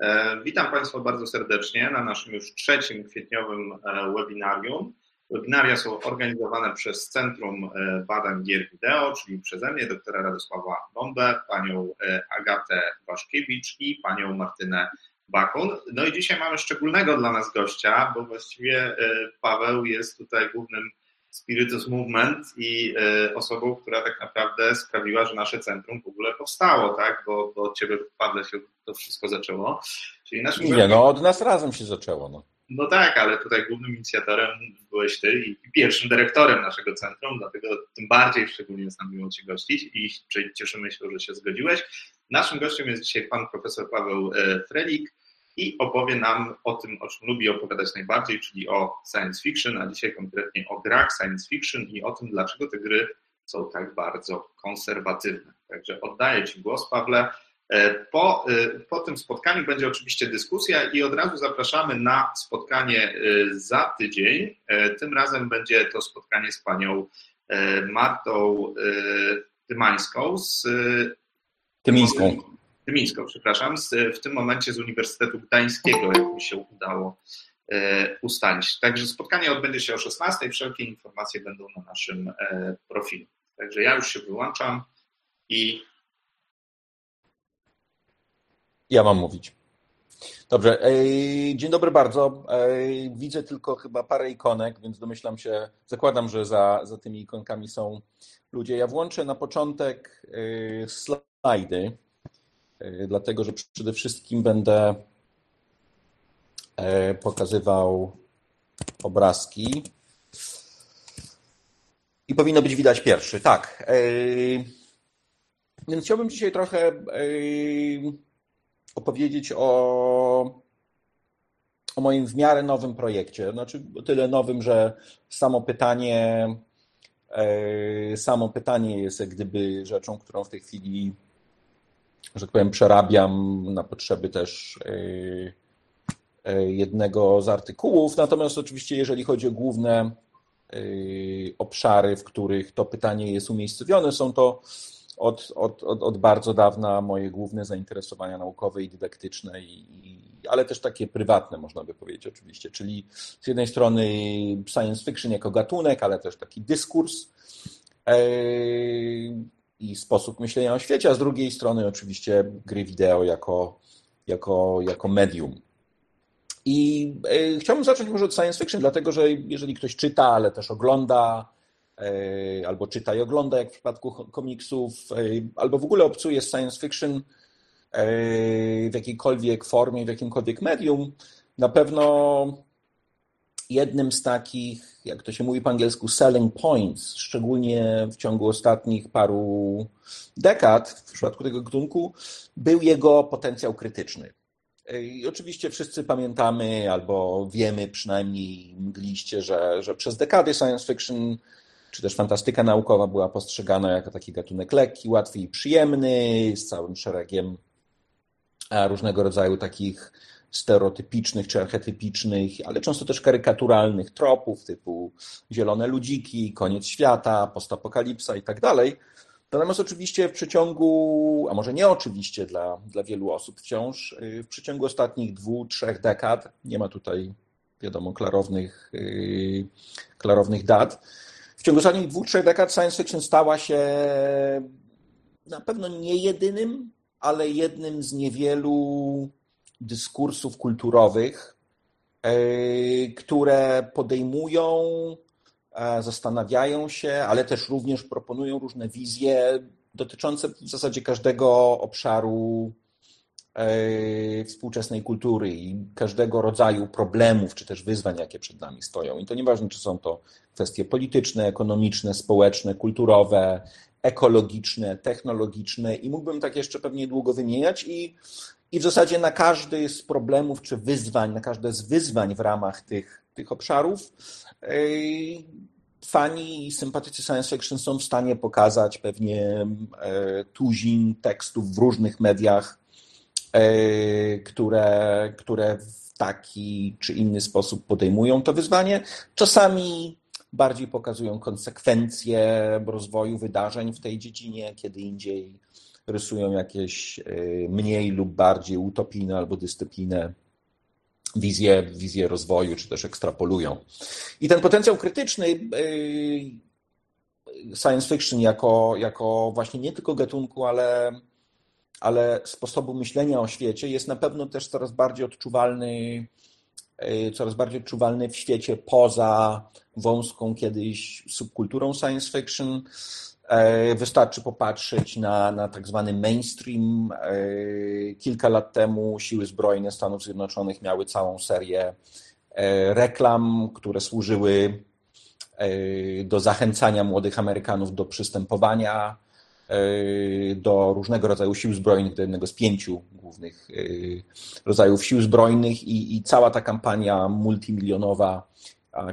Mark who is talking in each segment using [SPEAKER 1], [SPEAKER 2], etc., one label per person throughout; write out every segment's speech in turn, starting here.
[SPEAKER 1] E, witam Państwa bardzo serdecznie na naszym już trzecim kwietniowym e, webinarium. Webinaria są organizowane przez Centrum e, Badań Gier Wideo, czyli przeze mnie, doktora Radosława Bombę, panią Agatę Waszkiewicz i panią Martynę Bakun. No i dzisiaj mamy szczególnego dla nas gościa, bo właściwie Paweł jest tutaj głównym Spiritus Movement i e, osobą, która tak naprawdę sprawiła, że nasze centrum w ogóle powstało, tak? Bo, bo od ciebie, Pawle, się to wszystko zaczęło.
[SPEAKER 2] Czyli naszym Nie, no od nas razem się zaczęło. No.
[SPEAKER 1] no tak, ale tutaj głównym inicjatorem byłeś ty i pierwszym dyrektorem naszego centrum, dlatego tym bardziej szczególnie jest nam miło cię gościć i cieszymy się, że się zgodziłeś. Naszym gościem jest dzisiaj pan profesor Paweł e, Frelik, i opowie nam o tym, o czym lubi opowiadać najbardziej, czyli o science fiction, a dzisiaj konkretnie o grach science fiction i o tym, dlaczego te gry są tak bardzo konserwatywne. Także oddaję Ci głos, Pawle. E, po, e, po tym spotkaniu będzie oczywiście dyskusja i od razu zapraszamy na spotkanie e, za tydzień. Tym razem będzie to spotkanie z panią Martą Tymańską z
[SPEAKER 2] Tymińską.
[SPEAKER 1] Tymińską, przepraszam, z, w tym momencie z Uniwersytetu Gdańskiego, jak mi się udało e, ustalić. Także spotkanie odbędzie się o 16. Wszelkie informacje będą na naszym e, profilu. Także ja już się wyłączam i.
[SPEAKER 2] Ja mam mówić. Dobrze. Dzień dobry bardzo. Widzę tylko chyba parę ikonek, więc domyślam się, zakładam, że za, za tymi ikonkami są ludzie. Ja włączę na początek slajdy. E, dlatego że przede wszystkim będę e, pokazywał obrazki. I powinno być widać pierwszy, tak. E, więc chciałbym dzisiaj trochę opowiedzieć o, o moim w miarę nowym projekcie. Znaczy, tyle nowym, że samo pytanie, samo pytanie jest jak gdyby rzeczą, którą w tej chwili że tak powiem, przerabiam na potrzeby też e, e, jednego z artykułów. Natomiast oczywiście, jeżeli chodzi o główne e, obszary, w których to pytanie jest umiejscowione, są to od, od, od, od bardzo dawna moje główne zainteresowania naukowe i dydaktyczne, i, ale też takie prywatne, można by powiedzieć, oczywiście. Czyli z jednej strony science fiction jako gatunek, ale też taki dyskurs i sposób myślenia o świecie, a z drugiej strony oczywiście gry wideo jako, jako, jako medium. I e, chciałbym zacząć może od science fiction, dlatego że jeżeli ktoś czyta, ale też ogląda, e, albo czyta i ogląda, jak w przypadku komiksów, e, albo w ogóle obcuje z science fiction w jakiejkolwiek formie, w jakimkolwiek medium, na pewno jednym z takich, jak to się mówi po angielsku, selling points, szczególnie w ciągu ostatnich paru dekad w przypadku tego gatunku, był jego potencjał krytyczny. I oczywiście wszyscy pamiętamy albo wiemy przynajmniej mgliście, że, że przez dekady science fiction czy też fantastyka naukowa była postrzegana jako taki gatunek lekki, łatwy i przyjemny, z całym szeregiem różnego rodzaju takich stereotypicznych czy archetypicznych, ale często też karykaturalnych tropów typu zielone ludziki, koniec świata, postapokalipsa i tak dalej. Natomiast oczywiście w przeciągu, a może nie oczywiście dla, dla wielu osób wciąż, y, w przeciągu ostatnich dwóch, trzech dekad, nie ma tutaj wiadomo klarownych, yy, klarownych dat, w ciągu ostatnich dwóch, trzech dekad science fiction stała się na pewno nie jedynym, ale jednym z niewielu dyskursów kulturowych, e, które podejmują, e, zastanawiają się, ale też również proponują różne wizje dotyczące w zasadzie każdego obszaru e, współczesnej kultury i każdego rodzaju problemów, czy też wyzwań, jakie przed nami stoją. I to nieważne, czy są to kwestie polityczne, ekonomiczne, społeczne, kulturowe, ekologiczne, technologiczne i mógłbym tak jeszcze pewnie długo wymieniać i i w zasadzie na każdy z problemów czy wyzwań, na każde z wyzwań w ramach tych, tych obszarów fani i sympatycy science fiction są w stanie pokazać pewnie e, tuzin tekstów w różnych mediach, e, które, które w taki czy inny sposób podejmują to wyzwanie. Czasami bardziej pokazują konsekwencje rozwoju wydarzeń w tej dziedzinie, kiedy indziej rysują jakieś mniej lub bardziej utopijne albo dystopijne wizje, wizje rozwoju, czy też ekstrapolują. I ten potencjał krytyczny science fiction jako, jako właśnie nie tylko gatunku, ale, ale sposobu myślenia o świecie jest na pewno też coraz bardziej odczuwalny coraz bardziej odczuwalny w świecie poza wąską kiedyś subkulturą science fiction. E, wystarczy popatrzeć na, na tak zwany mainstream. E, kilka lat temu siły zbrojne Stanów Zjednoczonych miały całą serię e, reklam, które służyły do zachęcania młodych Amerykanów do przystępowania do różnego rodzaju sił zbrojnych, do jednego z pięciu głównych rodzajów sił zbrojnych i, i cała ta kampania multimilionowa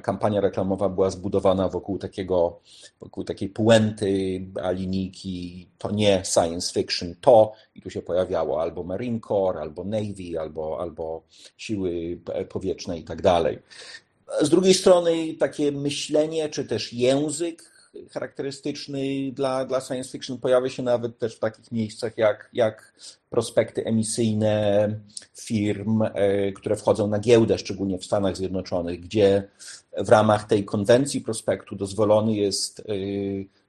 [SPEAKER 2] kampania reklamowa była zbudowana wokół takiego, wokół takiej puenty, linijki to nie science fiction, to i tu się pojawiało albo Marine Corps, albo Navy, albo, albo siły powietrzne i tak dalej. Z drugiej strony takie myślenie, czy też język charakterystyczny dla, dla science fiction. Pojawia się nawet też w takich miejscach jak, jak prospekty emisyjne firm, e, które wchodzą na giełdę, szczególnie w Stanach Zjednoczonych, gdzie w ramach tej konwencji prospektu dozwolony jest, e,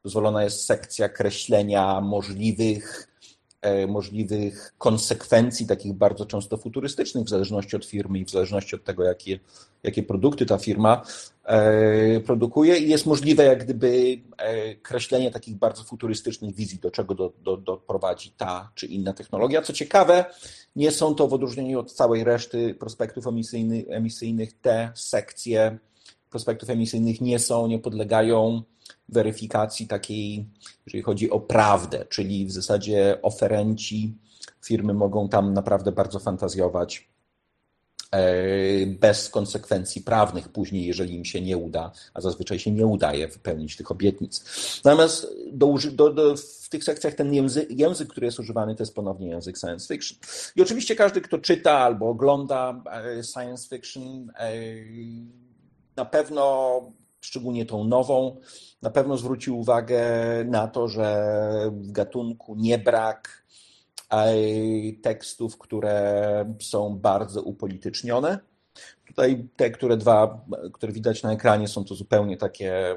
[SPEAKER 2] dozwolona jest sekcja kreślenia możliwych możliwych konsekwencji, takich bardzo często futurystycznych, w zależności od firmy i w zależności od tego, jakie, jakie produkty ta firma e, produkuje. I jest możliwe, jak gdyby, e, kreślenie takich bardzo futurystycznych wizji, do czego do, do, doprowadzi ta czy inna technologia. Co ciekawe, nie są to w odróżnieniu od całej reszty prospektów emisyjnych, emisyjnych te sekcje prospektów emisyjnych nie są, nie podlegają weryfikacji takiej, jeżeli chodzi o prawdę, czyli w zasadzie oferenci firmy mogą tam naprawdę bardzo fantazjować e, bez konsekwencji prawnych później, jeżeli im się nie uda, a zazwyczaj się nie udaje wypełnić tych obietnic. Natomiast do, do, do, w tych sekcjach ten język, język, który jest używany, to jest ponownie język science fiction. I oczywiście każdy, kto czyta albo ogląda e, science fiction, e, na pewno, szczególnie tą nową, na pewno zwrócił uwagę na to, że w gatunku nie brak tekstów, które są bardzo upolitycznione. Tutaj te, które dwa, które widać na ekranie, są to zupełnie takie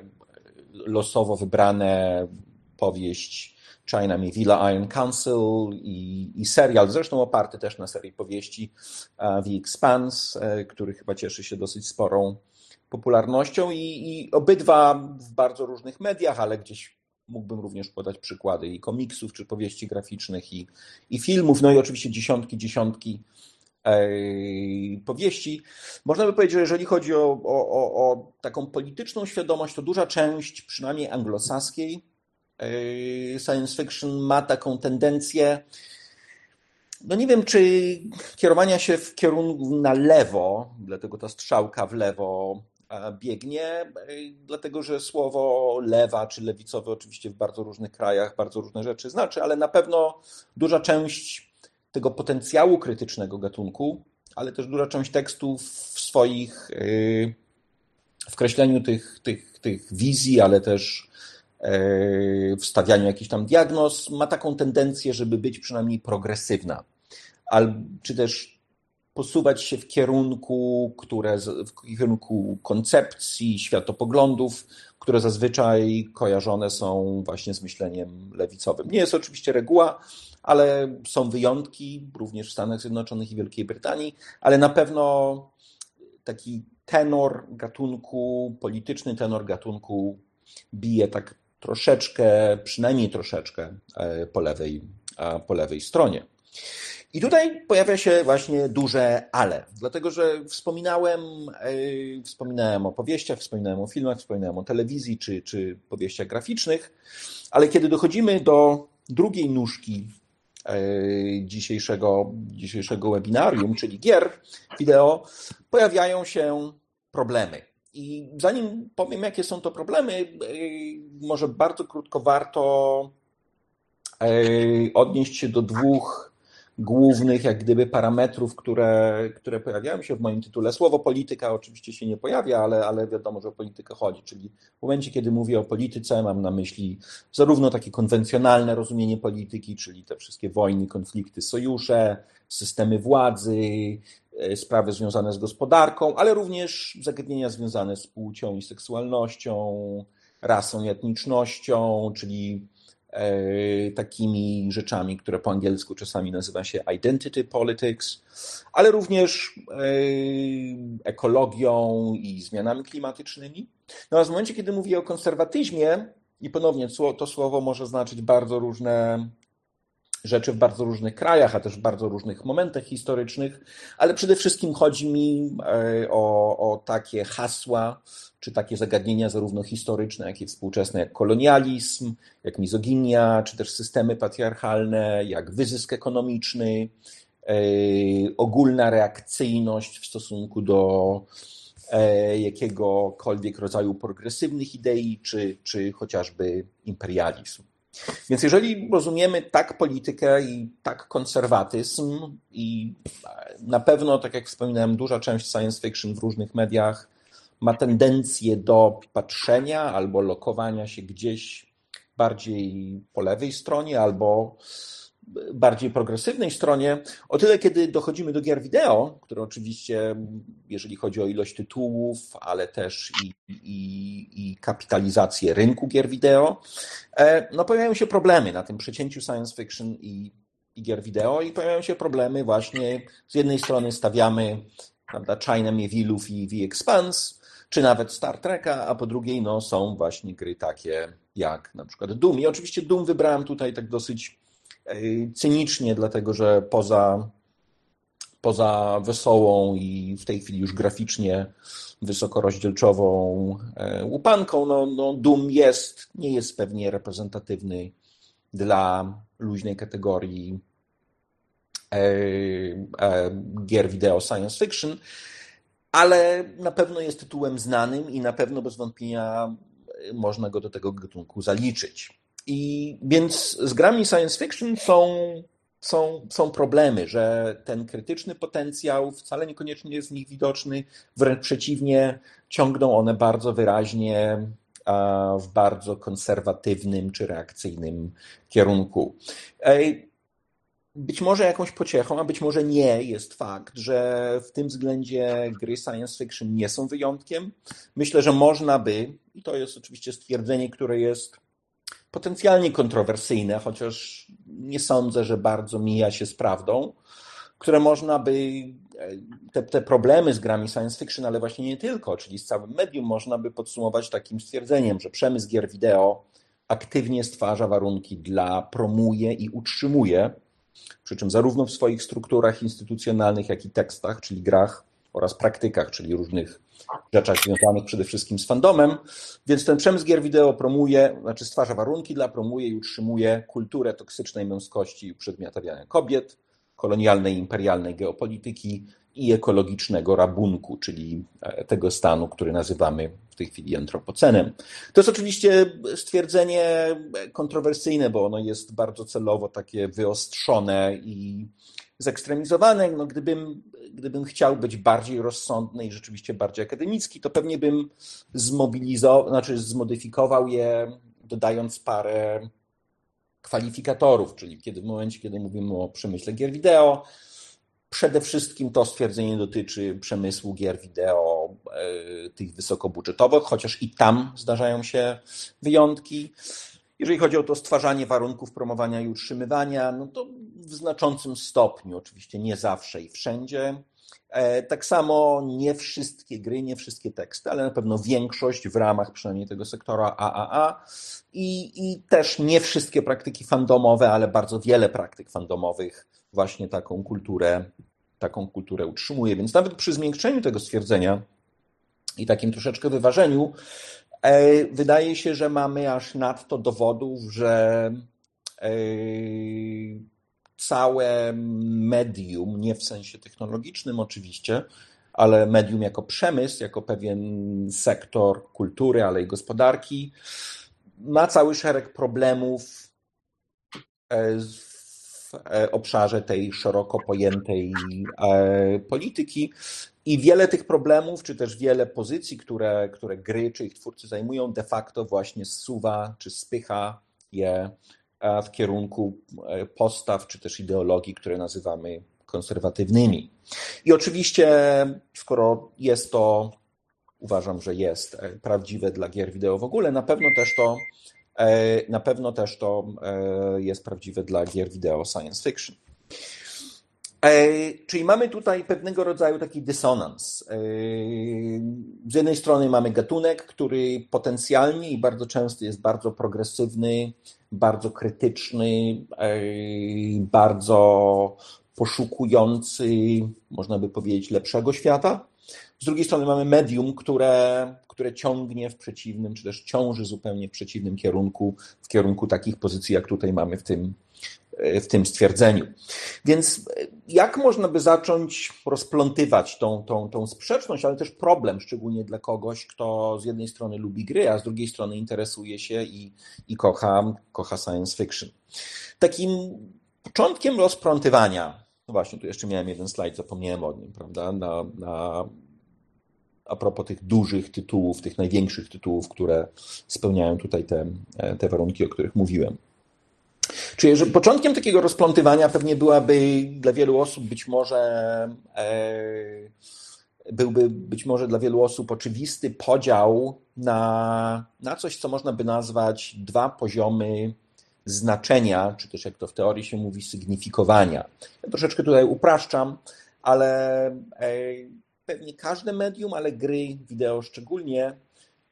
[SPEAKER 2] losowo wybrane powieść China Villa Iron Council i, i, serial, zresztą oparty też na serii powieści The Expanse, e, który chyba cieszy się dosyć sporą popularnością i, i obydwa w bardzo różnych mediach, ale gdzieś mógłbym również podać przykłady i komiksów, czy powieści graficznych, i, i filmów, no i oczywiście dziesiątki, dziesiątki e, powieści. Można by powiedzieć, że jeżeli chodzi o, o, o, taką polityczną świadomość, to duża część, przynajmniej anglosaskiej, e, science fiction ma taką tendencję, no nie wiem, czy kierowania się w kierunku na lewo, dlatego ta strzałka w lewo biegnie, e, dlatego że słowo lewa czy lewicowe oczywiście w bardzo różnych krajach bardzo różne rzeczy znaczy, ale na pewno duża część tego potencjału krytycznego gatunku, ale też duża część tekstów w swoich e, w kreśleniu tych, tych, tych wizji, ale też e, w stawianiu jakichś tam diagnoz ma taką tendencję, żeby być przynajmniej progresywna. czy też posuwać się w kierunku, które, w kierunku koncepcji, światopoglądów, które zazwyczaj kojarzone są właśnie z myśleniem lewicowym. Nie jest oczywiście reguła, ale są wyjątki, również w Stanach Zjednoczonych i Wielkiej Brytanii, ale na pewno taki tenor gatunku, polityczny tenor gatunku bije tak troszeczkę, przynajmniej troszeczkę e, po lewej, po lewej stronie. I tutaj pojawia się właśnie duże ale, dlatego że wspominałem, yy, wspominałem o powieściach, wspominałem o filmach, wspominałem o telewizji czy, czy powieściach graficznych, ale kiedy dochodzimy do drugiej nóżki yy, dzisiejszego, dzisiejszego webinarium, czyli gier wideo, pojawiają się problemy. I zanim powiem, jakie są to problemy, yy, może bardzo krótko warto odnieść się do dwóch głównych, jak gdyby, parametrów, które, które pojawiają się w moim tytule. Słowo polityka oczywiście się nie pojawia, ale, ale wiadomo, że o politykę chodzi. Czyli w momencie, kiedy mówię o polityce, mam na myśli zarówno takie konwencjonalne rozumienie polityki, czyli te wszystkie wojny, konflikty, sojusze, systemy władzy, e, sprawy związane z gospodarką, ale również zagadnienia związane z płcią i seksualnością, rasą i etnicznością, czyli takimi rzeczami, które po angielsku czasami nazywa się identity politics, ale również e, ekologią i zmianami klimatycznymi. Natomiast w momencie, kiedy mówię o konserwatyzmie, i ponownie to słowo może znaczyć bardzo różne rzeczy w bardzo różnych krajach, a też w bardzo różnych momentach historycznych, ale przede wszystkim chodzi mi e, o, o takie hasła, czy takie zagadnienia zarówno historyczne, jak i współczesne, jak kolonializm, jak mizoginia, czy też systemy patriarchalne, jak wyzysk ekonomiczny, e, ogólna reakcyjność w stosunku do e, jakiegokolwiek rodzaju progresywnych idei, czy, czy chociażby imperializm. Więc jeżeli rozumiemy tak politykę i tak konserwatyzm, i na pewno, tak jak wspominałem, duża część science fiction w różnych mediach ma tendencję do patrzenia albo lokowania się gdzieś bardziej po lewej stronie, albo bardziej progresywnej stronie. O tyle, kiedy dochodzimy do gier wideo, które oczywiście, jeżeli chodzi o ilość tytułów, ale też i, i, i kapitalizację rynku gier wideo, e, no pojawiają się problemy na tym przecięciu science fiction i, i gier wideo i pojawiają się problemy właśnie, z jednej strony stawiamy prawda, China Miewilów i The Expanse, czy nawet Star Treka, a po drugiej no, są właśnie gry takie jak na przykład Doom. I oczywiście Doom wybrałem tutaj tak dosyć cynicznie, dlatego że poza, poza wesołą i w tej chwili już graficznie wysokorozdzielczową e, łupanką, no, no Doom jest, nie jest pewnie reprezentatywny dla luźnej kategorii e, e, gier wideo science fiction, ale na pewno jest tytułem znanym i na pewno bez wątpienia można go do tego gatunku zaliczyć. I więc z grami science fiction są, są, są problemy, że ten krytyczny potencjał wcale niekoniecznie jest w nich widoczny, wręcz przeciwnie, ciągną one bardzo wyraźnie w bardzo konserwatywnym czy reakcyjnym kierunku. Być może jakąś pociechą, a być może nie jest fakt, że w tym względzie gry science fiction nie są wyjątkiem. Myślę, że można by, i to jest oczywiście stwierdzenie, które jest potencjalnie kontrowersyjne, chociaż nie sądzę, że bardzo mija się z prawdą, które można by, e, te, te problemy z grami science fiction, ale właśnie nie tylko, czyli z całym medium, można by podsumować takim stwierdzeniem, że przemysł gier wideo aktywnie stwarza warunki dla, promuje i utrzymuje, przy czym zarówno w swoich strukturach instytucjonalnych, jak i tekstach, czyli grach oraz praktykach, czyli różnych rzeczach związanych przede wszystkim z fandomem, więc ten przemysł gier wideo promuje, znaczy stwarza warunki dla, promuje i utrzymuje kulturę toksycznej męskości i uprzedmiotawiania kobiet, kolonialnej, imperialnej geopolityki i ekologicznego rabunku, czyli e, tego stanu, który nazywamy w tej chwili antropocenem. To jest oczywiście stwierdzenie kontrowersyjne, bo ono jest bardzo celowo takie wyostrzone i zekstremizowane. No, gdybym, gdybym chciał być bardziej rozsądny i rzeczywiście bardziej akademicki, to pewnie bym zmobilizował, znaczy zmodyfikował je, dodając parę kwalifikatorów, czyli kiedy w momencie, kiedy mówimy o przemyśle gier wideo, przede wszystkim to stwierdzenie dotyczy przemysłu gier wideo e, tych wysokobudżetowych, chociaż i tam zdarzają się wyjątki. Jeżeli chodzi o to stwarzanie warunków promowania i utrzymywania, no to w znaczącym stopniu, oczywiście nie zawsze i wszędzie. E, tak samo nie wszystkie gry, nie wszystkie teksty, ale na pewno większość w ramach przynajmniej tego sektora AAA i, i też nie wszystkie praktyki fandomowe, ale bardzo wiele praktyk fandomowych właśnie taką kulturę, taką kulturę utrzymuje. Więc nawet przy zmiękczeniu tego stwierdzenia i takim troszeczkę wyważeniu, E, wydaje się, że mamy aż nadto dowodów, że e, całe medium, nie w sensie technologicznym oczywiście, ale medium jako przemysł, jako pewien sektor kultury, ale i gospodarki, ma cały szereg problemów e, w obszarze tej szeroko pojętej polityki. I wiele tych problemów, czy też wiele pozycji, które, które gry czy ich twórcy zajmują, de facto właśnie zsuwa czy spycha je w kierunku postaw, czy też ideologii, które nazywamy konserwatywnymi. I oczywiście, skoro jest to, uważam, że jest e, prawdziwe dla gier wideo w ogóle, na pewno też to, e, na pewno też to e, jest prawdziwe dla gier wideo science fiction. Czyli mamy tutaj pewnego rodzaju taki dysonans. Z jednej strony mamy gatunek, który potencjalnie i bardzo często jest bardzo progresywny, bardzo krytyczny, bardzo poszukujący, można by powiedzieć, lepszego świata. Z drugiej strony mamy medium, które, które ciągnie w przeciwnym, czy też ciąży zupełnie w przeciwnym kierunku, w kierunku takich pozycji, jak tutaj mamy w tym, w tym stwierdzeniu. Więc jak można by zacząć rozplątywać tą, tą, tą sprzeczność, ale też problem, szczególnie dla kogoś, kto z jednej strony lubi gry, a z drugiej strony interesuje się i, i kocha, kocha science fiction. Takim początkiem rozplątywania no właśnie, tu jeszcze miałem jeden slajd, zapomniałem o nim, prawda? Na, na, a propos tych dużych tytułów, tych największych tytułów, które spełniają tutaj te, te warunki, o których mówiłem. Czyli że początkiem takiego rozplątywania pewnie byłaby dla wielu osób być może e, byłby być może dla wielu osób oczywisty podział na, na coś, co można by nazwać dwa poziomy znaczenia, czy też jak to w teorii się mówi, sygnifikowania. Ja troszeczkę tutaj upraszczam, ale e, pewnie każde medium, ale gry wideo szczególnie,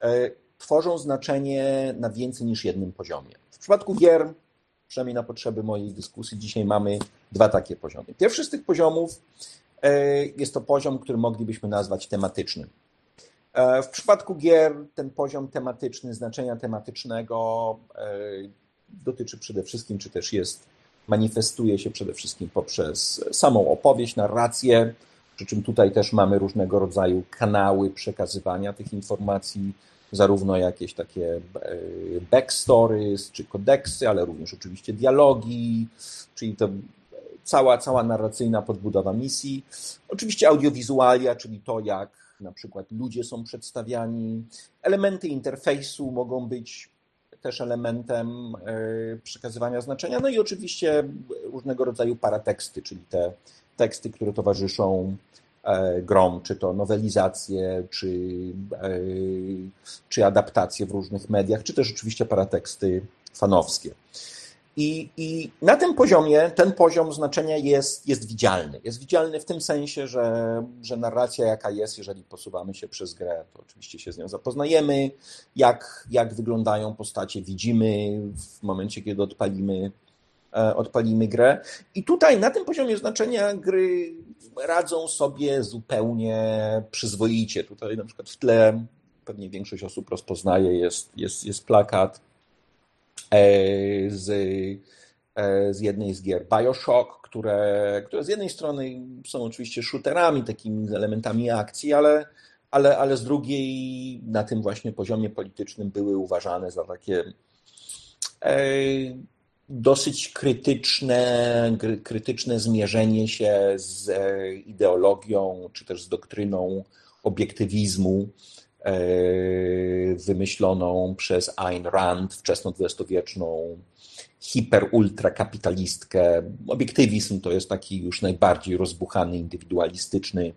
[SPEAKER 2] e, tworzą znaczenie na więcej niż jednym poziomie. W przypadku gier, przynajmniej na potrzeby mojej dyskusji, dzisiaj mamy dwa takie poziomy. Pierwszy z tych poziomów e, jest to poziom, który moglibyśmy nazwać tematycznym. W przypadku gier ten poziom tematyczny, znaczenia tematycznego dotyczy przede wszystkim, czy też jest, manifestuje się przede wszystkim poprzez samą opowieść, narrację, przy czym tutaj też mamy różnego rodzaju kanały przekazywania tych informacji, zarówno jakieś takie e, backstories czy kodeksy, ale również oczywiście dialogi, czyli to cała, cała narracyjna podbudowa misji. Oczywiście audiowizualia, czyli to, jak na przykład ludzie są przedstawiani. Elementy interfejsu mogą być też elementem e, przekazywania znaczenia. No i oczywiście różnego rodzaju parateksty, czyli te teksty, które towarzyszą grom, czy to nowelizacje, czy, e, czy adaptacje w różnych mediach, czy też oczywiście parateksty fanowskie. I, I na tym poziomie, ten poziom znaczenia jest, jest widzialny. Jest widzialny w tym sensie, że, że narracja jaka jest, jeżeli posuwamy się przez grę, to oczywiście się z nią zapoznajemy, jak, jak wyglądają postacie, widzimy w momencie, kiedy odpalimy, e, odpalimy grę. I tutaj na tym poziomie znaczenia gry radzą sobie zupełnie przyzwoicie. Tutaj na przykład w tle pewnie większość osób rozpoznaje, jest, jest, jest plakat E, z, e, z jednej z gier Bioshock, które, które z jednej strony są oczywiście shooterami, takimi elementami akcji, ale, ale, ale z drugiej na tym właśnie poziomie politycznym były uważane za takie e, dosyć krytyczne, krytyczne zmierzenie się z ideologią czy też z doktryną obiektywizmu E, wymyśloną przez Ayn Rand, wczesno dwudziestowieczną hiper-ultrakapitalistkę. Obiektywizm to jest taki już najbardziej rozbuchany, indywidualistyczny,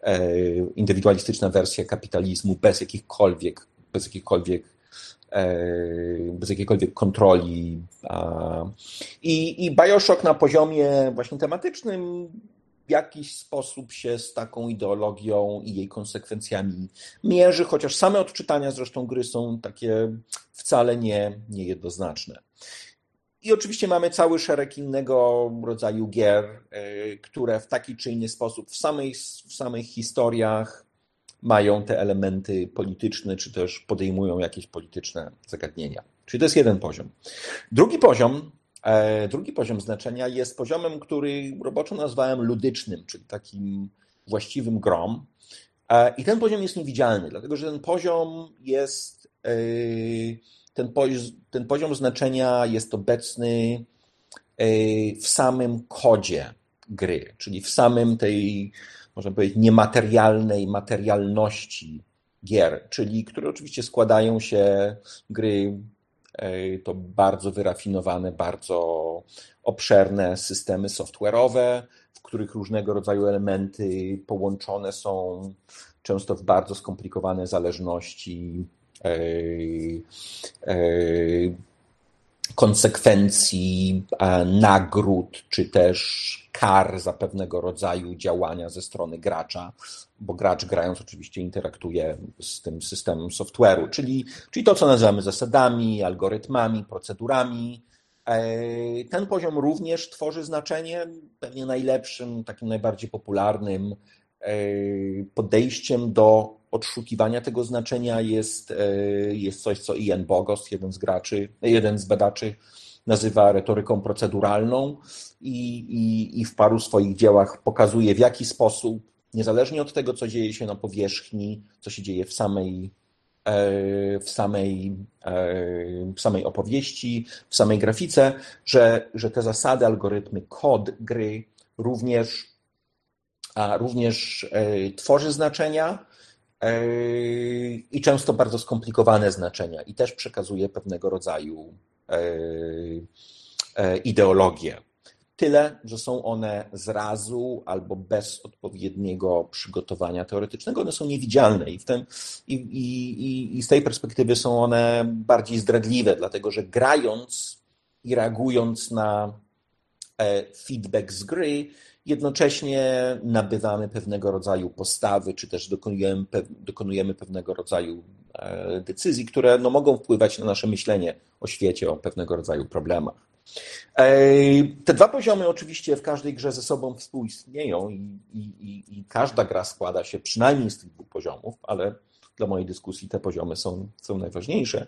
[SPEAKER 2] e, indywidualistyczna wersja kapitalizmu bez jakichkolwiek, bez jakichkolwiek e, bez jakiejkolwiek kontroli. I, I Bioshock na poziomie właśnie tematycznym w jakiś sposób się z taką ideologią i jej konsekwencjami mierzy, chociaż same odczytania zresztą gry są takie wcale nie, niejednoznaczne. I oczywiście mamy cały szereg innego rodzaju gier, e, które w taki czy inny sposób w samych, w samych historiach mają te elementy polityczne, czy też podejmują jakieś polityczne zagadnienia. Czyli to jest jeden poziom. Drugi poziom E, drugi poziom znaczenia jest poziomem, który roboczo nazwałem ludycznym, czyli takim właściwym grom. E, I ten poziom jest niewidzialny, dlatego że ten poziom jest, e, ten, poziom, ten poziom znaczenia jest obecny w samym kodzie gry, czyli w samym tej, można powiedzieć, niematerialnej materialności gier, czyli które oczywiście składają się gry to bardzo wyrafinowane, bardzo obszerne systemy software'owe, w których różnego rodzaju elementy połączone są często w bardzo skomplikowane zależności konsekwencji nagród, czy też kar za pewnego rodzaju działania ze strony gracza, bo gracz grając oczywiście interaktuje z tym systemem software'u, czyli, czyli to, co nazywamy zasadami, algorytmami, procedurami. Ten poziom również tworzy znaczenie, pewnie najlepszym, takim najbardziej popularnym podejściem do odszukiwania tego znaczenia jest, e, jest coś, co Ian Bogost, jeden z graczy, jeden z badaczy, nazywa retoryką proceduralną i, i, i w paru swoich dziełach pokazuje, w jaki sposób, niezależnie od tego, co dzieje się na powierzchni, co się dzieje w samej, e, w samej, e, w samej opowieści, w samej grafice, że, że te zasady, algorytmy, kod gry również, również tworzy znaczenia, i często bardzo skomplikowane znaczenia i też przekazuje pewnego rodzaju e, e, ideologię. Tyle, że są one zrazu albo bez odpowiedniego przygotowania teoretycznego, one są niewidzialne i, w ten, i, i, i z tej perspektywy są one bardziej zdradliwe, dlatego że grając i reagując na e, feedback z gry, Jednocześnie nabywamy pewnego rodzaju postawy, czy też dokonujemy, dokonujemy pewnego rodzaju e, decyzji, które no, mogą wpływać na nasze myślenie o świecie, o pewnego rodzaju problemach. E, te dwa poziomy oczywiście w każdej grze ze sobą współistnieją i, i, i każda gra składa się przynajmniej z tych dwóch poziomów, ale dla mojej dyskusji te poziomy są, są najważniejsze.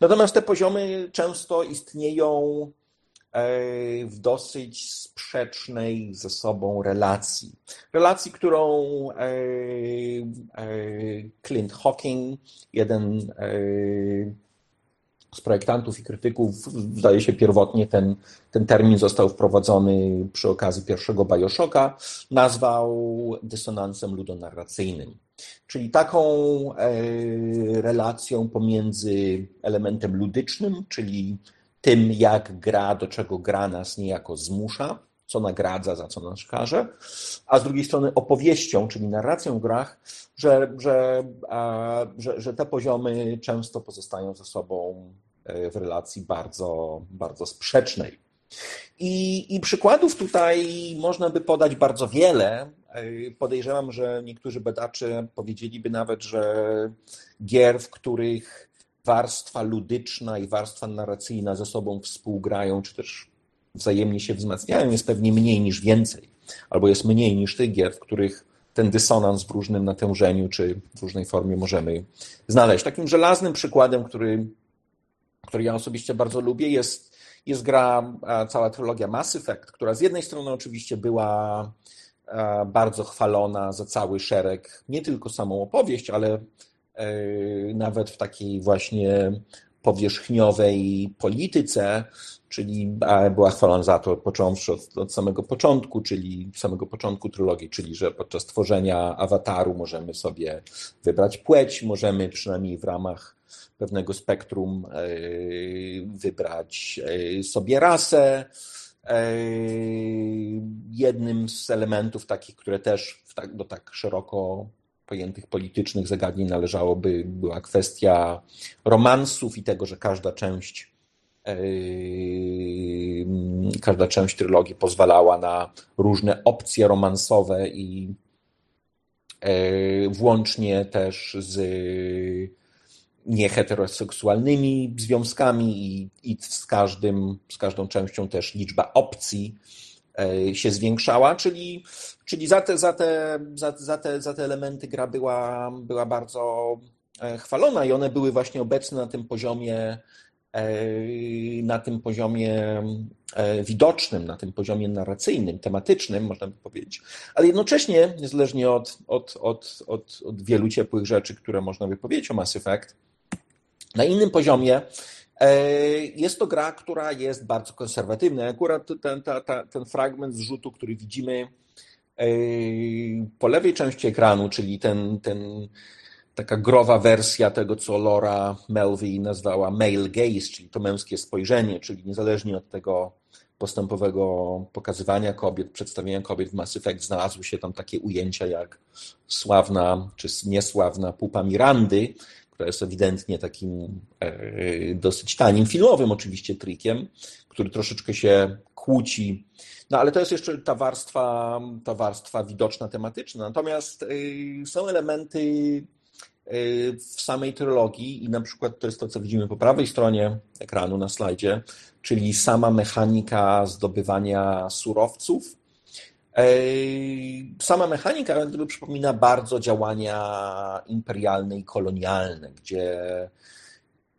[SPEAKER 2] Natomiast te poziomy często istnieją w dosyć sprzecznej ze sobą relacji. Relacji, którą e, e, Clint Hawking, jeden z projektantów i krytyków, zdaje się pierwotnie ten, ten termin został wprowadzony przy okazji pierwszego Bioshocka, nazwał dysonansem ludonarracyjnym. Czyli taką relacją pomiędzy elementem ludycznym, czyli tym, jak gra, do czego gra nas niejako zmusza, co nagradza, za co nas karze, a z drugiej strony opowieścią, czyli narracją w grach, że, że, że, że te poziomy często pozostają ze sobą e, w relacji bardzo, bardzo sprzecznej. I, I przykładów tutaj można by podać bardzo wiele. E, podejrzewam, że niektórzy badacze powiedzieliby nawet, że gier, w których warstwa ludyczna i warstwa narracyjna ze sobą współgrają, czy też wzajemnie się wzmacniają, jest pewnie mniej niż więcej, albo jest mniej niż tych gier, w których ten dysonans w różnym natężeniu czy w różnej formie możemy znaleźć. Takim żelaznym przykładem, który, który ja osobiście bardzo lubię, jest, jest gra, cała trylogia Mass Effect, która z jednej strony oczywiście była bardzo chwalona za cały szereg, nie tylko samą opowieść, ale nawet w takiej właśnie powierzchniowej polityce, czyli była chwalona za to począwszy od, od, samego początku, czyli samego początku trylogii, czyli że podczas tworzenia awataru możemy sobie wybrać płeć, możemy przynajmniej w ramach pewnego spektrum e, wybrać e, sobie rasę. Jednym z elementów takich, które też tak, do tak szeroko pojętych politycznych zagadnień należałoby, była kwestia romansów i tego, że każda część yy, każda część trylogii pozwalała na różne opcje romansowe i yy, włącznie też z nieheteroseksualnymi związkami i, i z, każdym, z każdą częścią też liczba opcji się zwiększała, czyli, czyli za, te, za, te, za, za, te, za te elementy gra była, była bardzo e, chwalona i one były właśnie obecne na tym poziomie e, na tym poziomie widocznym, na tym poziomie narracyjnym, tematycznym, można by powiedzieć, ale jednocześnie, niezależnie od, od, od, od, od wielu ciepłych rzeczy, które można by powiedzieć o Mass Effect, na innym poziomie Jest to gra, która jest bardzo konserwatywna. Akurat ten, ten, ten fragment zrzutu, który widzimy po lewej części ekranu, czyli ten, ten taka growa wersja tego, co Laura Melvey nazwała male gaze, czyli to męskie spojrzenie, czyli niezależnie od tego postępowego pokazywania kobiet, przedstawienia kobiet w Mass Effect znalazły się tam takie ujęcia jak sławna czy niesławna pupa Mirandy, która jest ewidentnie takim e, dosyć tanim, filmowym oczywiście trikiem, który troszeczkę się kłóci. No ale to jest jeszcze ta warstwa, ta warstwa widoczna, tematyczna. Natomiast e, są elementy w samej trylogii i na przykład to jest to, co widzimy po prawej stronie ekranu na slajdzie, czyli sama mechanika zdobywania surowców. Sama mechanika gdyby przypomina bardzo działania imperialne i kolonialne, gdzie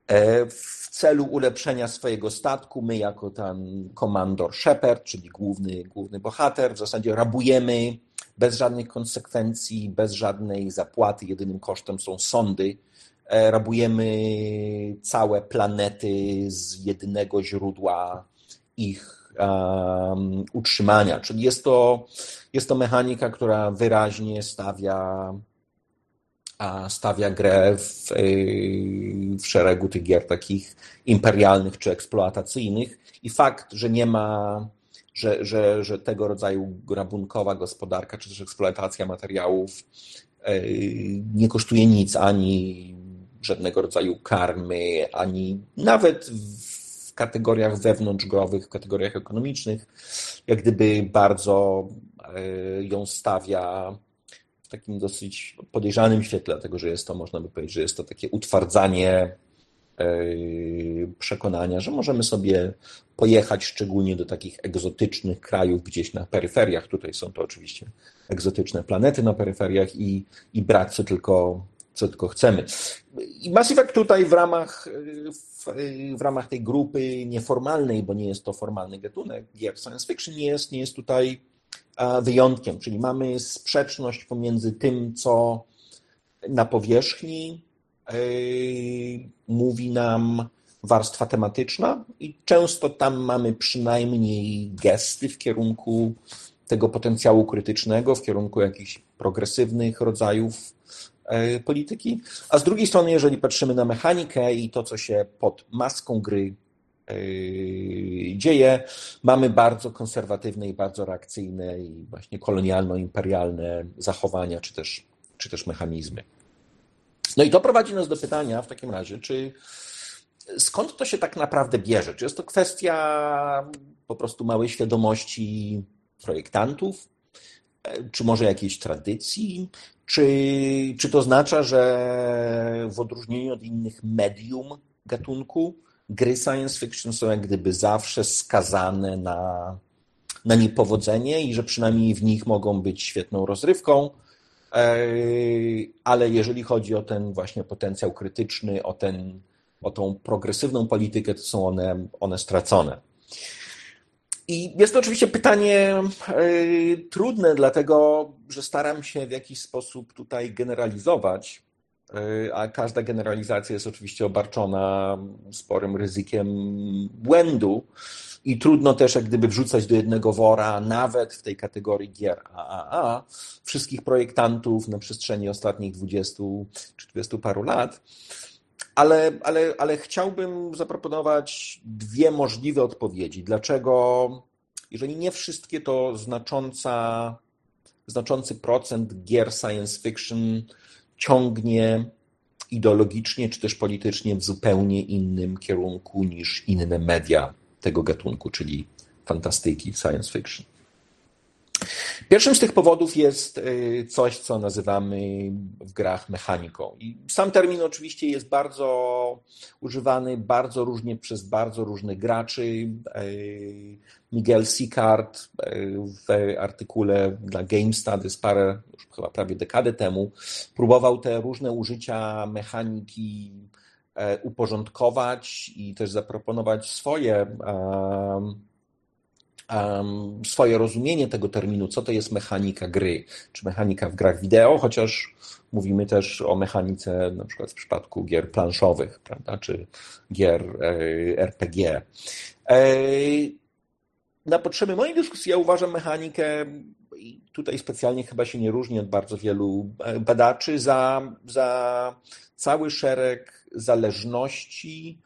[SPEAKER 2] e, w celu ulepszenia swojego statku my jako ten komandor Shepard, czyli główny, główny bohater, w zasadzie rabujemy bez żadnych konsekwencji, bez żadnej zapłaty. Jedynym kosztem są sądy. E, rabujemy całe planety z jednego źródła ich um, utrzymania. Czyli jest to, jest to mechanika, która wyraźnie stawia, stawia grę w, w szeregu tych gier takich imperialnych czy eksploatacyjnych. I fakt, że nie ma że, że, że tego rodzaju rabunkowa gospodarka, czy też eksploatacja materiałów e, nie kosztuje nic, ani żadnego rodzaju karmy, ani nawet w kategoriach wewnątrzgrowych, w kategoriach ekonomicznych, jak gdyby bardzo e, ją stawia w takim dosyć podejrzanym świetle, dlatego że jest to, można by powiedzieć, że jest to takie utwardzanie E, przekonania, że możemy sobie pojechać szczególnie do takich egzotycznych krajów gdzieś na peryferiach. Tutaj są to oczywiście egzotyczne planety na peryferiach i, i brać co tylko, co tylko chcemy. I Mass tutaj w ramach, w, w, ramach tej grupy nieformalnej, bo nie jest to formalny gatunek gier science fiction, nie jest, nie jest tutaj wyjątkiem, czyli mamy sprzeczność pomiędzy tym, co na powierzchni mówi nam warstwa tematyczna i często tam mamy przynajmniej gesty w kierunku tego potencjału krytycznego, w kierunku jakichś progresywnych rodzajów e, polityki. A z drugiej strony, jeżeli patrzymy na mechanikę i to, co się pod maską gry e, dzieje, mamy bardzo konserwatywne i bardzo reakcyjne i właśnie kolonialno-imperialne zachowania czy też, czy też mechanizmy. No i to prowadzi nas do pytania w takim razie, czy skąd to się tak naprawdę bierze? Czy jest to kwestia po prostu małej świadomości projektantów? Czy może jakiejś tradycji? Czy, czy to oznacza, że w odróżnieniu od innych medium gatunku, gry science fiction są jak gdyby zawsze skazane na, na niepowodzenie i że przynajmniej w nich mogą być świetną rozrywką, ale jeżeli chodzi o ten właśnie potencjał krytyczny, o, ten, o tą progresywną politykę, to są one, one stracone. I jest to oczywiście pytanie trudne, dlatego że staram się w jakiś sposób tutaj generalizować, a każda generalizacja jest oczywiście obarczona sporym ryzykiem błędu. I trudno też jak gdyby wrzucać do jednego wora, nawet w tej kategorii gier AAA, wszystkich projektantów na przestrzeni ostatnich 20 czy 20 paru lat. Ale, ale, ale chciałbym zaproponować dwie możliwe odpowiedzi. Dlaczego, jeżeli nie wszystkie, to znacząca, znaczący procent gier science fiction ciągnie ideologicznie czy też politycznie w zupełnie innym kierunku niż inne media tego gatunku, czyli fantastyki, science fiction. Pierwszym z tych powodów jest y, coś, co nazywamy w grach mechaniką. I sam termin oczywiście jest bardzo używany bardzo różnie przez bardzo różnych graczy. Y, Miguel Sicard y, w artykule dla GameStad parę, już chyba prawie dekadę temu, próbował te różne użycia mechaniki E, uporządkować i też zaproponować swoje, swoje rozumienie tego terminu, co to jest mechanika gry, czy mechanika w grach wideo, chociaż mówimy też o mechanice na przykład w przypadku gier planszowych, prawda, czy gier e, RPG. E, na potrzeby mojej dyskusji ja uważam mechanikę, i tutaj specjalnie chyba się nie różni od bardzo wielu e, badaczy, za, za cały szereg zależności,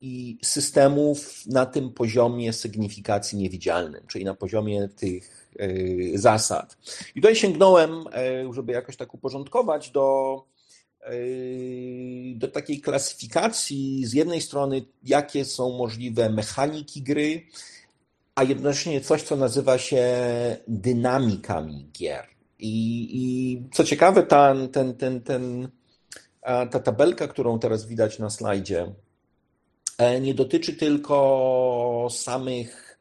[SPEAKER 2] i systemów na tym poziomie sygnifikacji niewidzialnym, czyli na poziomie tych e, zasad. I tutaj sięgnąłem, e, żeby jakoś tak uporządkować, do, e, do takiej klasyfikacji z jednej strony, jakie są możliwe mechaniki gry, a jednocześnie coś, co nazywa się dynamikami gier. I, i co ciekawe, ta, ten, ten, ten, ta tabelka, którą teraz widać na slajdzie, nie dotyczy tylko samych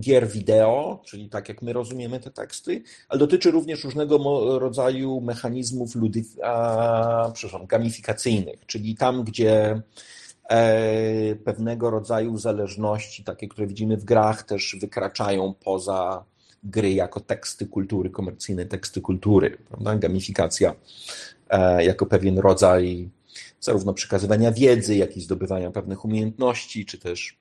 [SPEAKER 2] gier wideo, czyli tak jak my rozumiemy te teksty, ale dotyczy również różnego rodzaju mechanizmów ludy, a, przepraszam, gamifikacyjnych, czyli tam, gdzie e, pewnego rodzaju zależności, takie, które widzimy w grach, też wykraczają poza gry jako teksty kultury, komercyjne teksty kultury. Prawda? Gamifikacja e, jako pewien rodzaj zarówno przekazywania wiedzy, jak i zdobywania pewnych umiejętności, czy też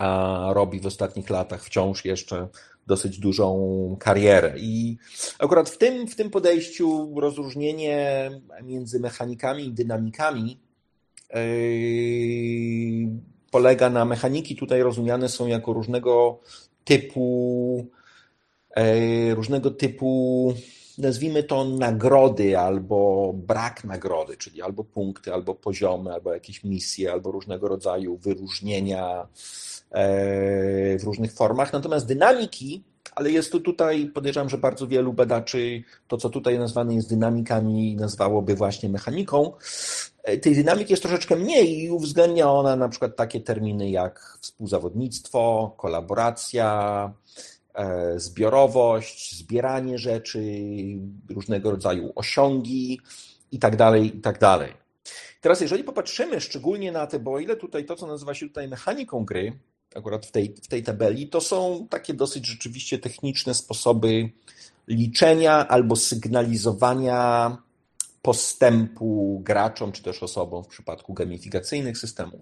[SPEAKER 2] a robi w ostatnich latach wciąż jeszcze dosyć dużą karierę. I akurat w tym, w tym podejściu rozróżnienie między mechanikami i dynamikami yy, polega na mechaniki tutaj rozumiane są jako różnego typu yy, różnego typu nazwijmy to nagrody albo brak nagrody, czyli albo punkty, albo poziomy, albo jakieś misje, albo różnego rodzaju wyróżnienia e, w różnych formach. Natomiast dynamiki, ale jest to tutaj, podejrzewam, że bardzo wielu badaczy to, co tutaj nazwane jest dynamikami, nazwałoby właśnie mechaniką. E, tej dynamiki jest troszeczkę mniej i uwzględnia ona na przykład takie terminy jak współzawodnictwo, kolaboracja, zbiorowość, zbieranie rzeczy, różnego rodzaju osiągi itd., tak itd. Tak Teraz, jeżeli popatrzymy szczególnie na te, bo ile tutaj to, co nazywa się tutaj mechaniką gry, akurat w tej, w tej tabeli, to są takie dosyć rzeczywiście techniczne sposoby liczenia albo sygnalizowania postępu graczom czy też osobom w przypadku gamifikacyjnych systemów.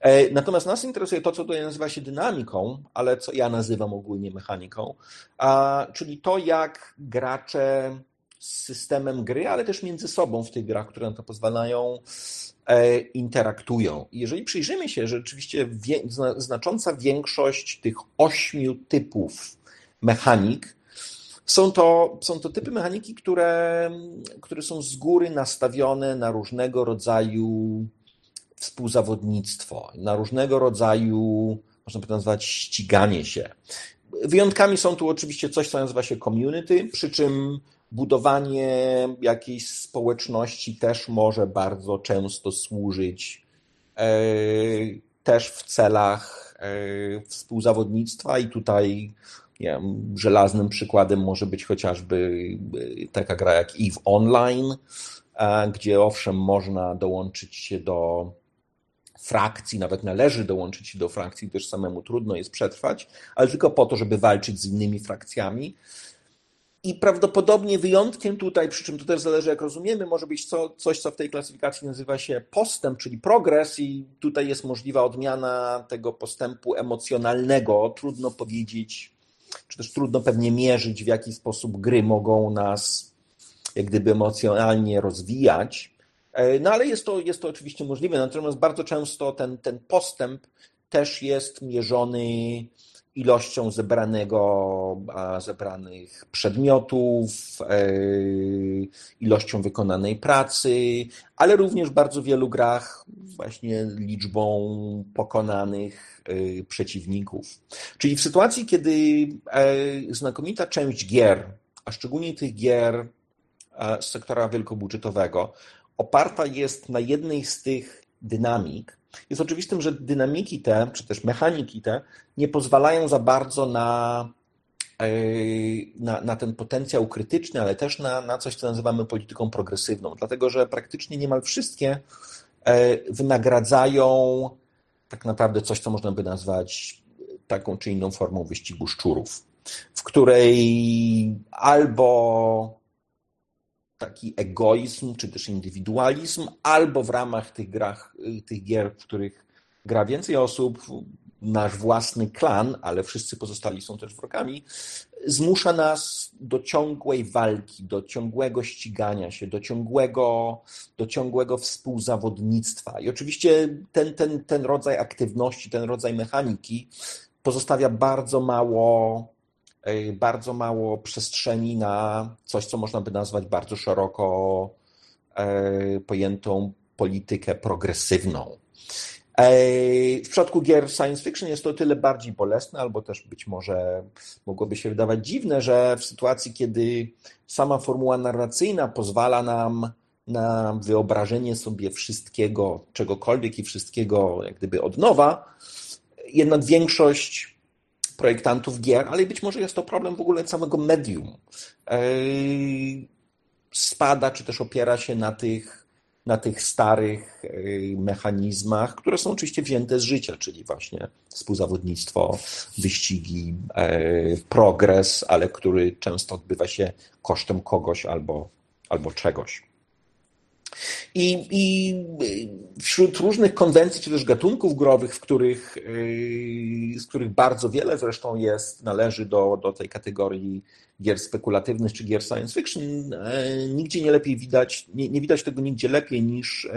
[SPEAKER 2] E, natomiast nas interesuje to, co tutaj nazywa się dynamiką, ale co ja nazywam ogólnie mechaniką, a, czyli to, jak gracze z systemem gry, ale też między sobą w tych grach, które na to pozwalają, e, interaktują. I jeżeli przyjrzymy się, że rzeczywiście wie, znacząca większość tych ośmiu typów mechanik są to, są to typy mechaniki, które, które są z góry nastawione na różnego rodzaju współzawodnictwo, na różnego rodzaju, można by to nazwać, ściganie się. Wyjątkami są tu oczywiście coś, co nazywa się community, przy czym budowanie jakiejś społeczności też może bardzo często służyć e, też w celach e, współzawodnictwa i tutaj wiem, żelaznym przykładem może być chociażby y, taka gra jak EVE Online, gdzie owszem można dołączyć się do frakcji, nawet należy dołączyć się do frakcji, gdyż samemu trudno jest przetrwać, ale tylko po to, żeby walczyć z innymi frakcjami. I prawdopodobnie wyjątkiem tutaj, przy czym to też zależy, jak rozumiemy, może być co, coś, co w tej klasyfikacji nazywa się postęp, czyli progres, i tutaj jest możliwa odmiana tego postępu emocjonalnego. Trudno powiedzieć, czy też trudno pewnie mierzyć, w jaki sposób gry mogą nas jak gdyby emocjonalnie rozwijać. E, no ale jest to, jest to oczywiście możliwe, natomiast bardzo często ten, ten postęp też jest mierzony ilością zebranego, zebranych przedmiotów, e, ilością wykonanej pracy, ale również w bardzo wielu grach właśnie liczbą pokonanych e, przeciwników. Czyli w sytuacji, kiedy e, znakomita część gier, a szczególnie tych gier z sektora wielkobudżetowego, oparta jest na jednej z tych dynamik, jest oczywistym, że dynamiki te, czy też mechaniki te, nie pozwalają za bardzo na, e, na, na ten potencjał krytyczny, ale też na, na coś, co nazywamy polityką progresywną, dlatego że praktycznie niemal wszystkie e, wynagradzają tak naprawdę coś, co można by nazwać taką czy inną formą wyścigu szczurów, w której albo taki egoizm, czy też indywidualizm, albo w ramach tych, grach, tych gier, w których gra więcej osób, nasz własny klan, ale wszyscy pozostali są też wrogami, zmusza nas do ciągłej walki, do ciągłego ścigania się, do ciągłego, do ciągłego współzawodnictwa. I oczywiście ten, ten, ten rodzaj aktywności, ten rodzaj mechaniki pozostawia bardzo mało, bardzo mało przestrzeni na coś, co można by nazwać bardzo szeroko e, pojętą politykę progresywną. W przypadku gier science fiction jest to tyle bardziej bolesne, albo też być może mogłoby się wydawać dziwne, że w sytuacji, kiedy sama formuła narracyjna pozwala nam na wyobrażenie sobie wszystkiego, czegokolwiek i wszystkiego jak gdyby od nowa, jednak większość projektantów gier, ale być może jest to problem w ogóle całego medium, spada czy też opiera się na tych na tych starych y, mechanizmach, które są oczywiście wzięte z życia, czyli właśnie współzawodnictwo, wyścigi, e, progres, ale który często odbywa się kosztem kogoś albo, albo czegoś. I, I, wśród różnych konwencji, czy też gatunków growych, w których, y, z których bardzo wiele zresztą jest, należy do, do tej kategorii gier spekulatywnych czy gier science fiction, e, nigdzie nie lepiej widać, nie, nie widać tego nigdzie lepiej niż e,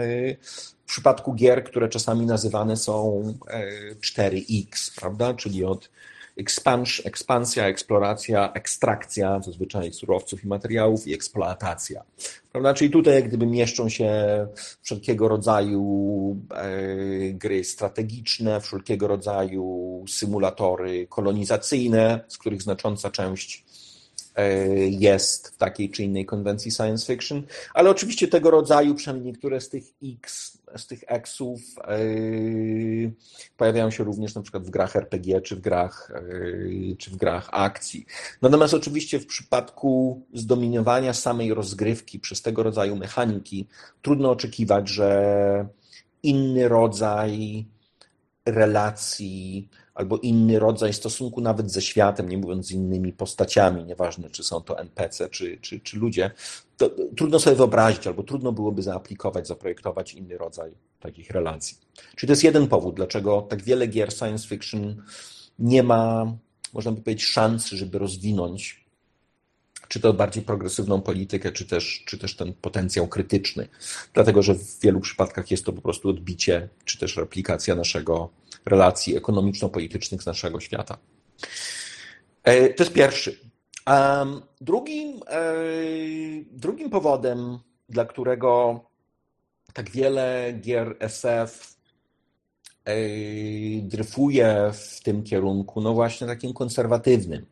[SPEAKER 2] w przypadku gier, które czasami nazywane są 4X, e, prawda? Czyli od ekspansja, eksploracja, ekstrakcja zazwyczaj surowców i materiałów i eksploatacja. Prawda? Czyli tutaj jak gdyby mieszczą się wszelkiego rodzaju gry strategiczne, wszelkiego rodzaju symulatory kolonizacyjne, z których znacząca część E, jest w takiej czy innej konwencji science fiction, ale oczywiście tego rodzaju, przynajmniej niektóre z tych X, z tych Xów yy, pojawiają się również na przykład w grach RPG czy w grach, yy, czy w grach akcji. Natomiast oczywiście w przypadku zdominowania samej rozgrywki przez tego rodzaju mechaniki trudno oczekiwać, że inny rodzaj relacji, albo inny rodzaj stosunku nawet ze światem, nie mówiąc z innymi postaciami, nieważne czy są to NPC, czy, czy, czy ludzie, to trudno sobie wyobrazić, albo trudno byłoby zaaplikować, zaprojektować inny rodzaj takich relacji. Czyli to jest jeden powód, dlaczego tak wiele gier science fiction nie ma, można by powiedzieć, szansy, żeby rozwinąć czy to bardziej progresywną politykę, czy też, czy też ten potencjał krytyczny. Dlatego, że w wielu przypadkach jest to po prostu odbicie, czy też replikacja naszego relacji ekonomiczno-politycznych z naszego świata. E, to jest pierwszy. Drugim, e, drugim powodem, dla którego tak wiele gier SF e, dryfuje w tym kierunku, no właśnie takim konserwatywnym,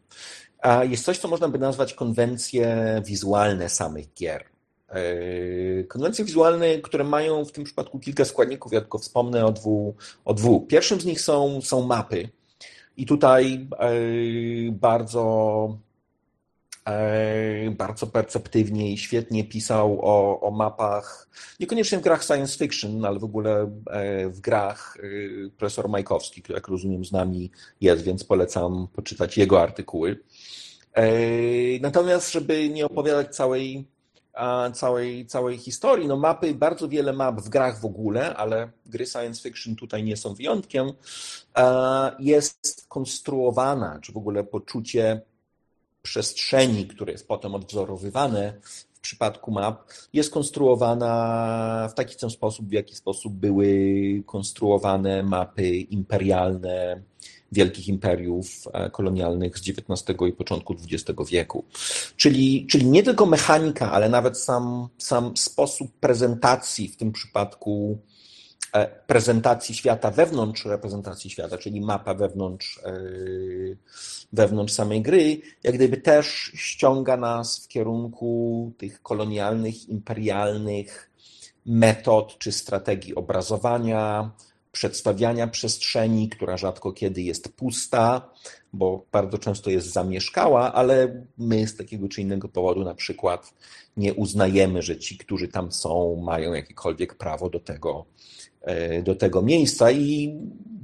[SPEAKER 2] jest coś, co można by nazwać konwencje wizualne samych gier. E, konwencje wizualne, które mają w tym przypadku kilka składników, ja tylko wspomnę o dwóch. O. Pierwszym z nich są, są mapy. I tutaj e, bardzo, bardzo perceptywnie i świetnie pisał o, o mapach, niekoniecznie w grach science fiction, ale w ogóle w grach profesor Majkowski, który jak rozumiem z nami jest, więc polecam poczytać jego artykuły. Natomiast, żeby nie opowiadać całej całej, całej historii. No mapy, bardzo wiele map w grach w ogóle, ale gry science fiction tutaj nie są wyjątkiem, jest konstruowana, czy w ogóle poczucie przestrzeni, które jest potem odwzorowywane w przypadku map, jest konstruowana w taki sam sposób, w jaki sposób były konstruowane mapy imperialne wielkich imperiów e, kolonialnych z XIX i początku XX wieku. Czyli, czyli nie tylko mechanika, ale nawet sam, sam sposób prezentacji, w tym przypadku prezentacji świata wewnątrz reprezentacji świata, czyli mapa wewnątrz, e, wewnątrz samej gry, jak gdyby też ściąga nas w kierunku tych kolonialnych, imperialnych metod czy strategii obrazowania, przedstawiania przestrzeni, która rzadko kiedy jest pusta, bo bardzo często jest zamieszkała, ale my z takiego czy innego powodu na przykład nie uznajemy, że ci, którzy tam są, mają jakiekolwiek prawo do tego, e, do tego miejsca i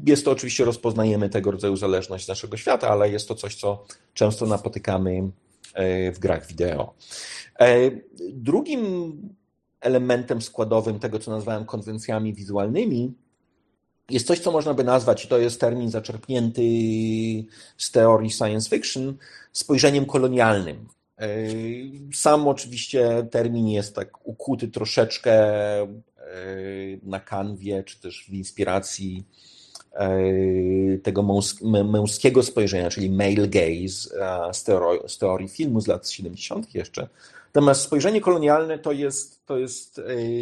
[SPEAKER 2] jest to oczywiście, rozpoznajemy tego rodzaju zależność z naszego świata, ale jest to coś, co często napotykamy w grach wideo. Drugim elementem składowym tego, co nazwałem konwencjami wizualnymi, jest coś, co można by nazwać, i to jest termin zaczerpnięty z teorii science fiction, spojrzeniem kolonialnym. Sam oczywiście termin jest tak ukuty troszeczkę na kanwie, czy też w inspiracji tego męskiego spojrzenia, czyli male gaze z teorii, z teorii filmu z lat 70. jeszcze. Natomiast spojrzenie kolonialne to jest, to jest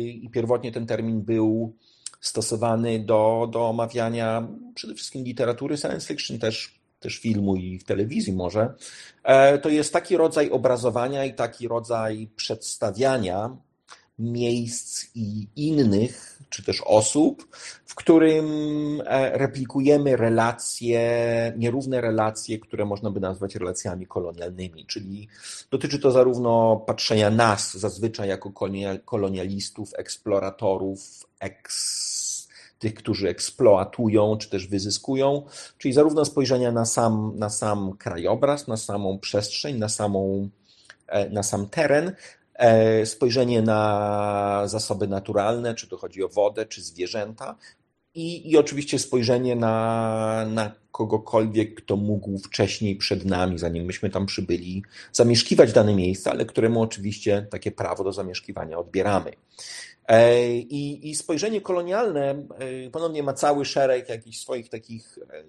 [SPEAKER 2] i pierwotnie ten termin był stosowany do, do omawiania przede wszystkim literatury science fiction, też, też filmu i w telewizji może, e, to jest taki rodzaj obrazowania i taki rodzaj przedstawiania miejsc i innych, czy też osób, w którym e, replikujemy relacje, nierówne relacje, które można by nazwać relacjami kolonialnymi. Czyli dotyczy to zarówno patrzenia nas zazwyczaj jako kolonialistów, eksploratorów, eks tych, którzy eksploatują czy też wyzyskują, czyli zarówno spojrzenia na sam, na sam krajobraz, na samą przestrzeń, na, samą, e, na sam teren, spojrzenie na zasoby naturalne, czy to chodzi o wodę, czy zwierzęta, i, i oczywiście spojrzenie na, na kogokolwiek, kto mógł wcześniej przed nami, zanim myśmy tam przybyli, zamieszkiwać dane miejsce, ale któremu oczywiście takie prawo do zamieszkiwania odbieramy. E, I, I, spojrzenie kolonialne e, ponownie ma cały szereg jakichś swoich takich e,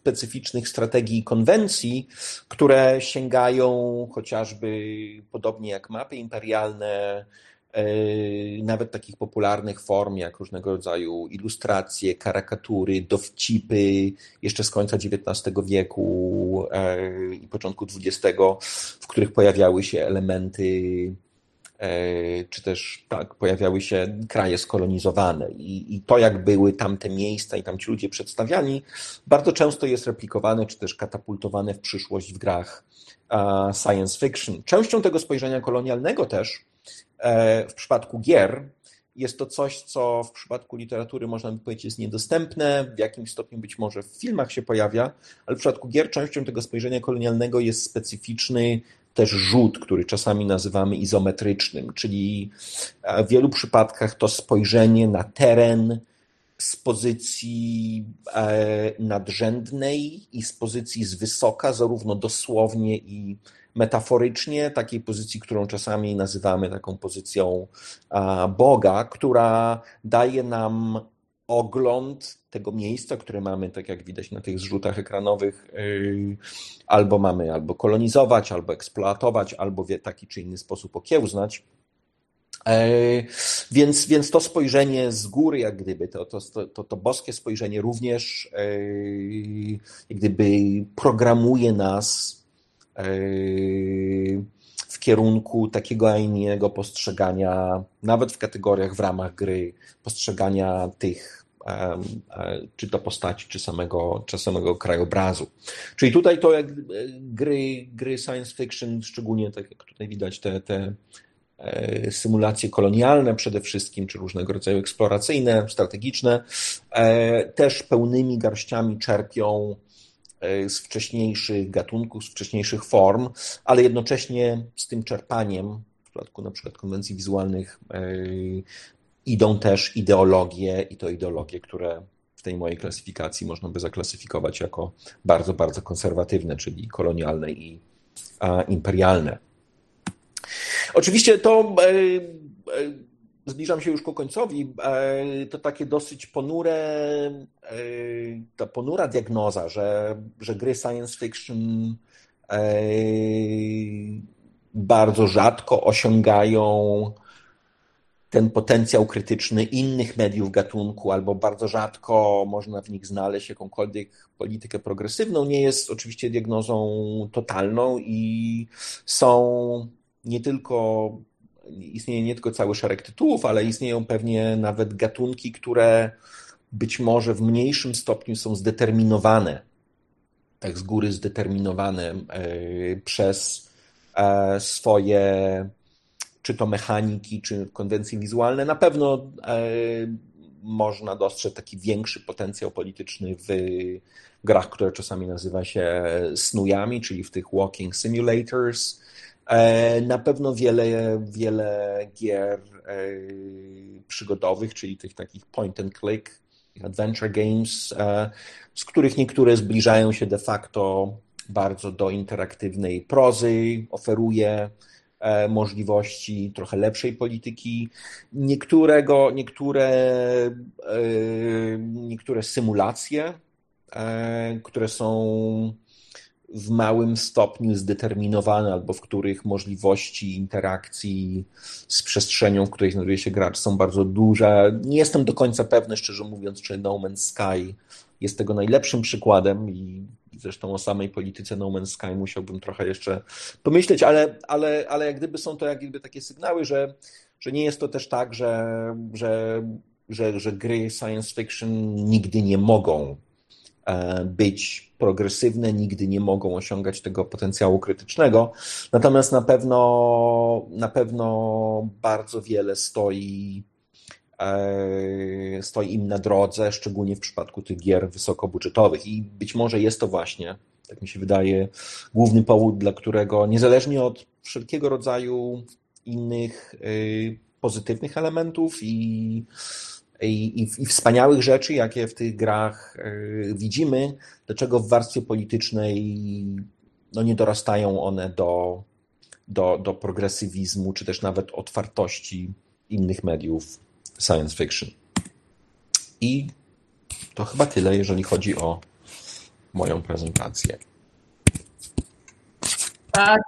[SPEAKER 2] specyficznych strategii i konwencji, które sięgają chociażby podobnie jak mapy imperialne, nawet takich popularnych form jak różnego rodzaju ilustracje, karykatury, dowcipy jeszcze z końca XIX wieku i początku XX, w których pojawiały się elementy E, czy też tak, pojawiały się kraje skolonizowane I, i to, jak były tamte miejsca i tamci ludzie przedstawiani, bardzo często jest replikowane, czy też katapultowane w przyszłość w grach science fiction. Częścią tego spojrzenia kolonialnego też e, w przypadku gier jest to coś, co w przypadku literatury można by powiedzieć jest niedostępne, w jakimś stopniu być może w filmach się pojawia, ale w przypadku gier częścią tego spojrzenia kolonialnego jest specyficzny też rzut, który czasami nazywamy izometrycznym, czyli w wielu przypadkach to spojrzenie na teren z pozycji e, nadrzędnej i z pozycji z wysoka, zarówno dosłownie i metaforycznie, takiej pozycji, którą czasami nazywamy taką pozycją Boga, która daje nam ogląd tego miejsca, które mamy, tak jak widać na tych zrzutach ekranowych, yy, albo mamy albo kolonizować, albo eksploatować, albo w taki czy inny sposób okiełznać. Yy, więc, więc to spojrzenie z góry, jak gdyby, to, to, to, to boskie spojrzenie również yy, jak gdyby programuje nas w kierunku takiego, a innego postrzegania, nawet w kategoriach w ramach gry, postrzegania tych czy to postaci, czy samego, czy samego krajobrazu. Czyli tutaj to jak e, gry, gry science fiction, szczególnie tak jak tutaj widać te, te e, symulacje kolonialne przede wszystkim, czy różnego rodzaju eksploracyjne, strategiczne, e, też pełnymi garściami czerpią z wcześniejszych gatunków, z wcześniejszych form, ale jednocześnie z tym czerpaniem, w przypadku na przykład konwencji wizualnych, idą też ideologie i to ideologie, które w tej mojej klasyfikacji można by zaklasyfikować jako bardzo, bardzo konserwatywne, czyli kolonialne i imperialne. Oczywiście to e, e, zbliżam się już ku końcowi, e, to takie dosyć ponure, ta ponura diagnoza, że, że gry science fiction bardzo rzadko osiągają ten potencjał krytyczny innych mediów gatunku, albo bardzo rzadko można w nich znaleźć jakąkolwiek politykę progresywną, nie jest oczywiście diagnozą totalną i są nie tylko, istnieje nie tylko cały szereg tytułów, ale istnieją pewnie nawet gatunki, które być może w mniejszym stopniu są zdeterminowane, tak z góry zdeterminowane e, przez e, swoje czy to mechaniki, czy konwencje wizualne, na pewno e, można dostrzec taki większy potencjał polityczny w grach, które czasami nazywa się snujami, czyli w tych walking simulators. E, na pewno wiele, wiele gier e, przygodowych, czyli tych takich point and click, adventure games, e, z których niektóre zbliżają się de facto bardzo do interaktywnej prozy, oferuje możliwości trochę lepszej polityki. Niektóre, niektóre, niektóre symulacje, które są w małym stopniu zdeterminowane, albo w których możliwości interakcji z przestrzenią, w której znajduje się gracz, są bardzo duże. Nie jestem do końca pewny, szczerze mówiąc, czy No Man's Sky jest tego najlepszym przykładem i zresztą o samej polityce No Man's Sky musiałbym trochę jeszcze pomyśleć, ale, ale, ale jak gdyby są to jak gdyby takie sygnały, że, że nie jest to też tak, że, że, że, że gry science fiction nigdy nie mogą E, być progresywne, nigdy nie mogą osiągać tego potencjału krytycznego. Natomiast na pewno, na pewno bardzo wiele stoi, stoi im na drodze, szczególnie w przypadku tych gier wysokobudżetowych. I być może jest to właśnie, tak mi się wydaje, główny powód, dla którego niezależnie od wszelkiego rodzaju innych y, pozytywnych elementów i i, i, i, wspaniałych rzeczy, jakie w tych grach e, widzimy, dlaczego w warstwie politycznej no, nie dorastają one do, do, do progresywizmu, czy też nawet otwartości innych mediów science fiction. I to chyba tyle, jeżeli chodzi o moją prezentację.
[SPEAKER 3] Tak,